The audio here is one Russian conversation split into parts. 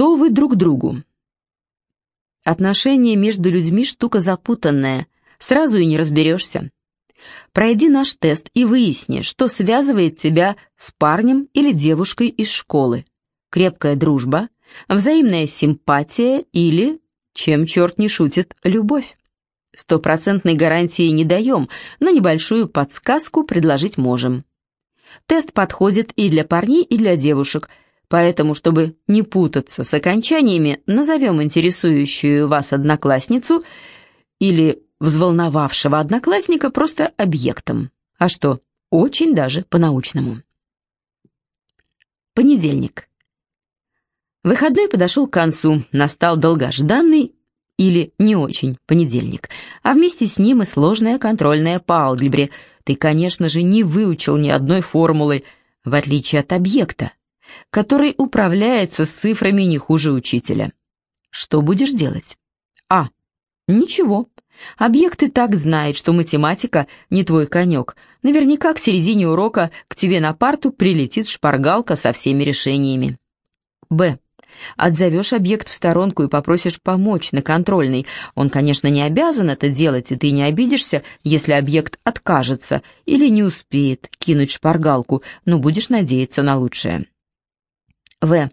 Кто вы друг другу? Отношения между людьми штука запутанная, сразу и не разберешься. Пройди наш тест и выясни, что связывает тебя с парнем или девушкой из школы. Крепкая дружба, взаимная симпатия или, чем черт не шутит, любовь. Стопроцентной гарантии не даем, но небольшую подсказку предложить можем. Тест подходит и для парней, и для девушек, поэтому, чтобы не путаться с окончаниями, назовем интересующую вас одноклассницу или взволновавшего одноклассника просто объектом. А что, очень даже по-научному. Понедельник. Выходной подошел к концу, настал долгожданный или не очень понедельник, а вместе с ним и сложная контрольная по алгебре. Ты, конечно же, не выучил ни одной формулы, в отличие от объекта, который управляется с цифрами не хуже учителя. Что будешь делать? А. Ничего. Объект и так знает, что математика не твой конек. Наверняка к середине урока к тебе на парту прилетит шпаргалка со всеми решениями. Б. Отзовешь объект в сторонку и попросишь помочь на контрольный. Он, конечно, не обязан это делать, и ты не обидишься, если объект откажется или не успеет кинуть шпаргалку, но будешь надеяться на лучшее. В.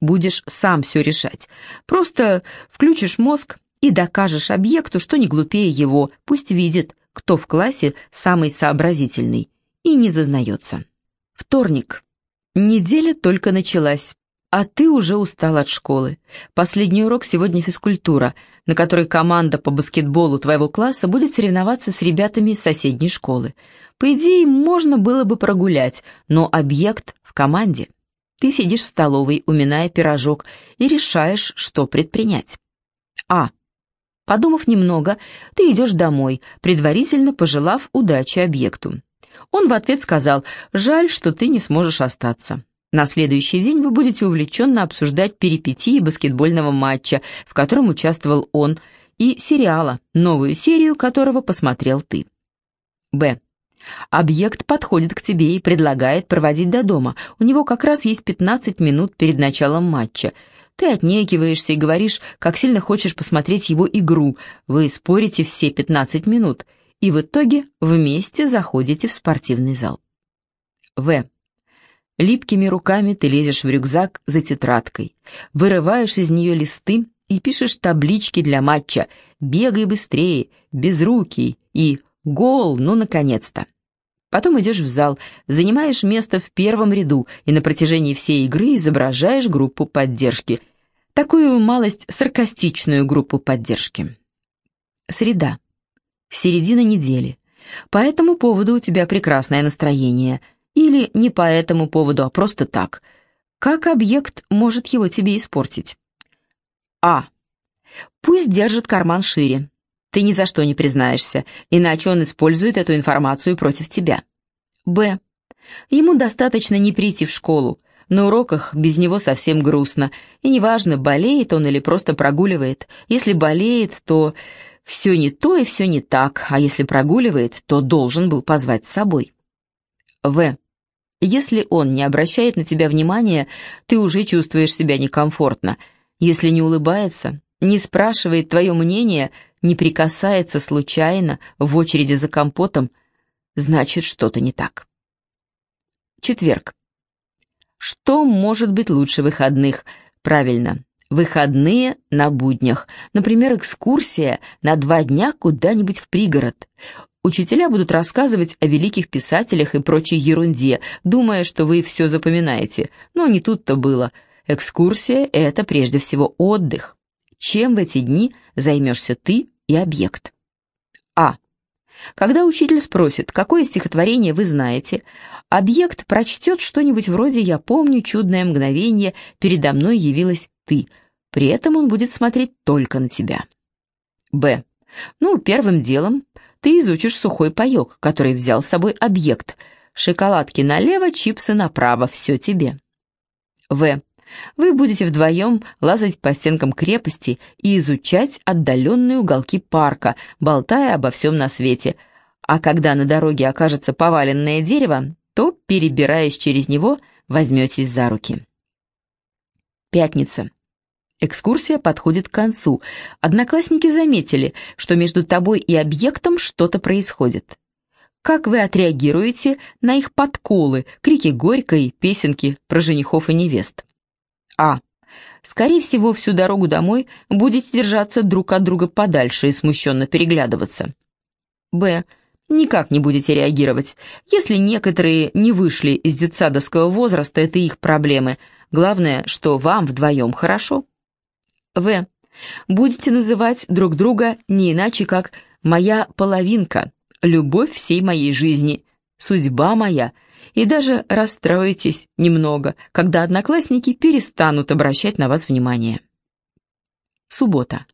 Будешь сам все решать. Просто включишь мозг и докажешь объекту, что не глупее его, пусть видит, кто в классе самый сообразительный, и не зазнается. Вторник. Неделя только началась, а ты уже устал от школы. Последний урок сегодня физкультура, на которой команда по баскетболу твоего класса будет соревноваться с ребятами из соседней школы. По идее, можно было бы прогулять, но объект в команде. Ты сидишь в столовой, уминая пирожок, и решаешь, что предпринять. А. Подумав немного, ты идешь домой, предварительно пожелав удачи объекту. Он в ответ сказал «Жаль, что ты не сможешь остаться». На следующий день вы будете увлеченно обсуждать перипетии баскетбольного матча, в котором участвовал он, и сериала, новую серию которого посмотрел ты. Б. Объект подходит к тебе и предлагает проводить до дома. У него как раз есть 15 минут перед началом матча – ты отнекиваешься и говоришь, как сильно хочешь посмотреть его игру. Вы спорите все 15 минут, и в итоге вместе заходите в спортивный зал. В. Липкими руками ты лезешь в рюкзак за тетрадкой, вырываешь из нее листы и пишешь таблички для матча «Бегай быстрее», «Безрукий» и «Гол, ну, наконец-то». Потом идешь в зал, занимаешь место в первом ряду и на протяжении всей игры изображаешь группу поддержки. Такую малость саркастичную группу поддержки. Среда. Середина недели. По этому поводу у тебя прекрасное настроение. Или не по этому поводу, а просто так. Как объект может его тебе испортить? А. Пусть держит карман шире. Ты ни за что не признаешься, иначе он использует эту информацию против тебя. Б. Ему достаточно не прийти в школу. На уроках без него совсем грустно, и неважно, болеет он или просто прогуливает. Если болеет, то все не то и все не так, а если прогуливает, то должен был позвать с собой. В. Если он не обращает на тебя внимания, ты уже чувствуешь себя некомфортно. Если не улыбается, не спрашивает твое мнение, не прикасается случайно в очереди за компотом, значит, что-то не так. Четверг. Что может быть лучше выходных? Правильно, выходные на буднях. Например, экскурсия на два дня куда-нибудь в пригород. Учителя будут рассказывать о великих писателях и прочей ерунде, думая, что вы все запоминаете. Но не тут-то было. Экскурсия — это прежде всего отдых. Чем в эти дни займешься ты и объект? А. Когда учитель спросит, какое стихотворение вы знаете, объект прочтет что-нибудь вроде «Я помню чудное мгновение, передо мной явилась ты». При этом он будет смотреть только на тебя. Б. Ну, первым делом ты изучишь сухой паек, который взял с собой объект. Шоколадки налево, чипсы направо, все тебе. В. Вы будете вдвоем лазать по стенкам крепости и изучать отдаленные уголки парка, болтая обо всем на свете. А когда на дороге окажется поваленное дерево, то, перебираясь через него, возьметесь за руки. Пятница. Экскурсия подходит к концу. Одноклассники заметили, что между тобой и объектом что-то происходит. Как вы отреагируете на их подколы, крики горькой, песенки про женихов и невест? А. Скорее всего, всю дорогу домой будете держаться друг от друга подальше и смущенно переглядываться. Б. Никак не будете реагировать. Если некоторые не вышли из детсадовского возраста, это их проблемы. Главное, что вам вдвоем хорошо. В. Будете называть друг друга не иначе, как «моя половинка», «любовь всей моей жизни», «судьба моя», и даже расстроитесь немного, когда одноклассники перестанут обращать на вас внимание. Суббота.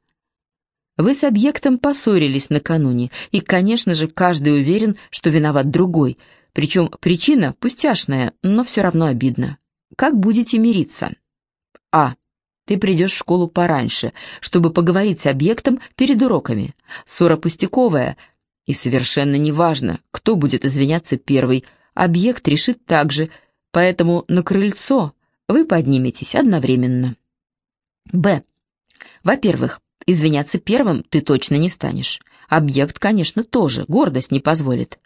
Вы с объектом поссорились накануне, и, конечно же, каждый уверен, что виноват другой, причем причина пустяшная, но все равно обидно. Как будете мириться? А. Ты придешь в школу пораньше, чтобы поговорить с объектом перед уроками. Ссора пустяковая, и совершенно неважно, кто будет извиняться первый. Объект решит так же, поэтому на крыльцо вы подниметесь одновременно. Б. Во-первых, извиняться первым ты точно не станешь. Объект, конечно, тоже, гордость не позволит.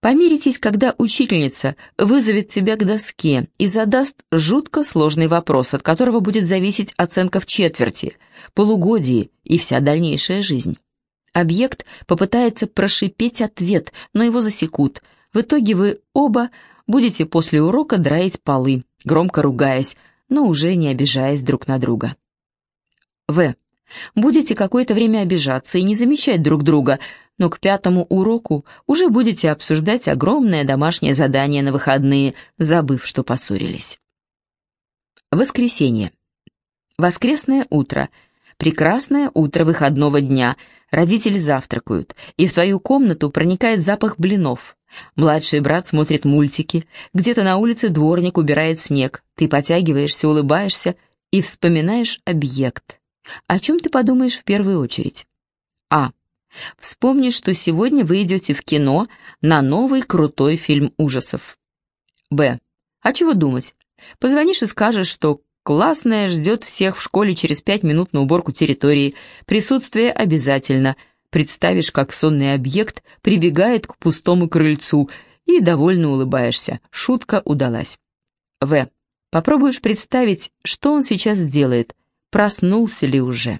Помиритесь, когда учительница вызовет тебя к доске и задаст жутко сложный вопрос, от которого будет зависеть оценка в четверти, полугодии и вся дальнейшая жизнь. Объект попытается прошипеть ответ, но его засекут. В итоге вы оба будете после урока драить полы, громко ругаясь, но уже не обижаясь друг на друга. В. Будете какое-то время обижаться и не замечать друг друга – но к пятому уроку уже будете обсуждать огромное домашнее задание на выходные, забыв, что поссорились. Воскресенье. Воскресное утро. Прекрасное утро выходного дня. Родители завтракают, и в твою комнату проникает запах блинов. Младший брат смотрит мультики, где-то на улице дворник убирает снег. Ты потягиваешься, улыбаешься и вспоминаешь объект. О чем ты подумаешь в первую очередь? А. Вспомни, что сегодня вы идете в кино на новый крутой фильм ужасов. Б. А чего думать? Позвонишь и скажешь, что классная ждет всех в школе через пять минут на уборку территории. Присутствие обязательно. Представишь, как сонный объект прибегает к пустому крыльцу и довольно улыбаешься. Шутка удалась. В. Попробуешь представить, что он сейчас делает. Проснулся ли уже?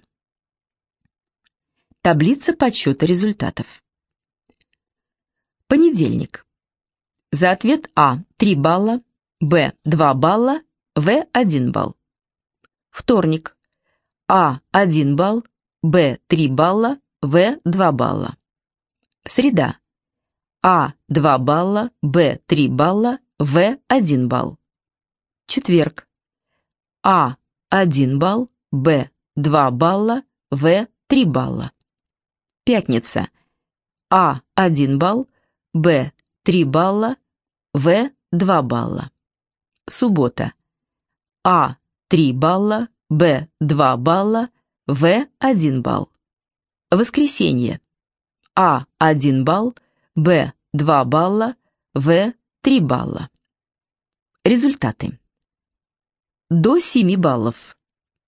Таблица подсчета результатов. Понедельник. За ответ А 3 балла, Б 2 балла, В 1 балл. Вторник. А 1 балл, Б 3 балла, В 2 балла. Среда. А 2 балла, Б 3 балла, В 1 балл. Четверг. А 1 балл, Б 2 балла, В 3 балла. Пятница. А – 1 балл, Б – 3 балла, В – 2 балла. Суббота. А – 3 балла, Б – 2 балла, В – 1 балл. Воскресенье. А – 1 балл, Б – 2 балла, В – 3 балла. Результаты. До 7 баллов.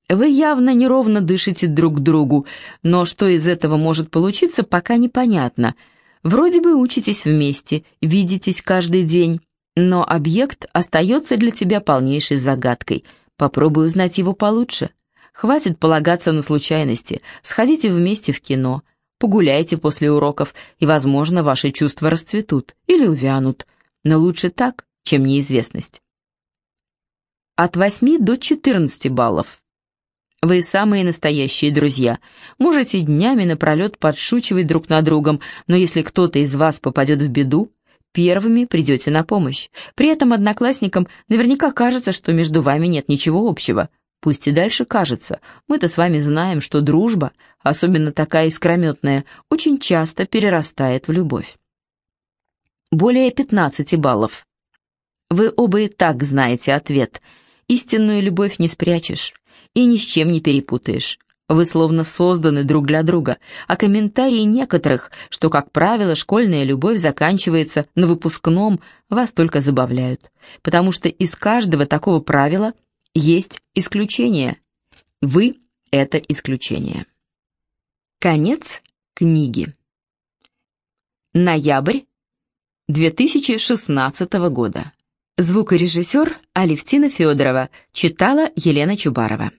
Вы явно неровно дышите друг другу, но что из этого может получиться, пока непонятно. Вроде бы учитесь вместе, видитесь каждый день, но объект остается для тебя полнейшей загадкой. Попробуй узнать его получше. Хватит полагаться на случайности, сходите вместе в кино, погуляйте после уроков, и, возможно, ваши чувства расцветут или увянут. Но лучше так, чем неизвестность. От 8 до 14 баллов. Вы самые настоящие друзья. Можете днями напролет подшучивать друг над другом, но если кто-то из вас попадет в беду, первыми придете на помощь. При этом одноклассникам наверняка кажется, что между вами нет ничего общего. Пусть и дальше кажется. Мы-то с вами знаем, что дружба, особенно такая искрометная, очень часто перерастает в любовь. Более 15 баллов. Вы оба и так знаете ответ. Истинную любовь не спрячешь и ни с чем не перепутаешь. Вы словно созданы друг для друга, а комментарии некоторых, что, как правило, школьная любовь заканчивается на выпускном, вас только забавляют, потому что из каждого такого правила есть исключение. Вы — это исключение. Конец книги. Ноябрь 2016 года. Звукорежиссер Алевтина Федорова читала Елена Чубарова.